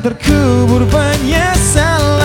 terkubur penyesalan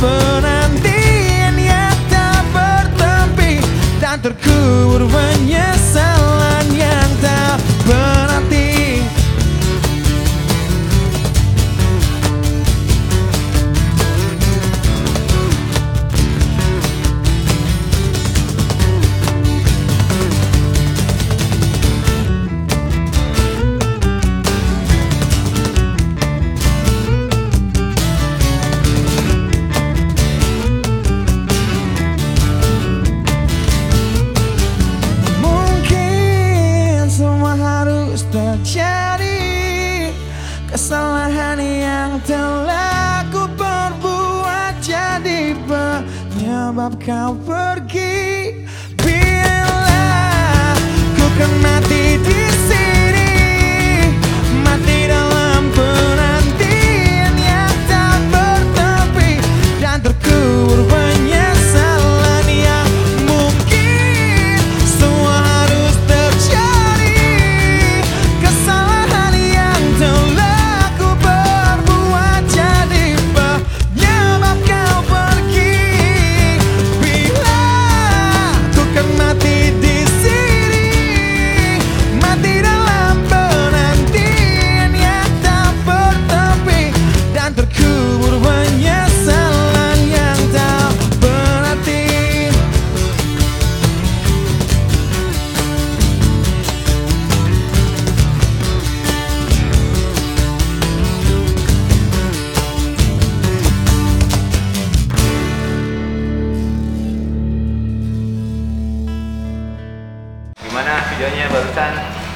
burn Kesalahan yang telah ku perbuat jadi penyebab kau pergi.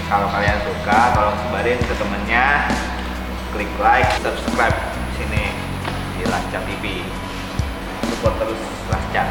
kalau kalian suka tolong sebarin ke temennya. Klik like subscribe sini di Lancar TV support terus Lancar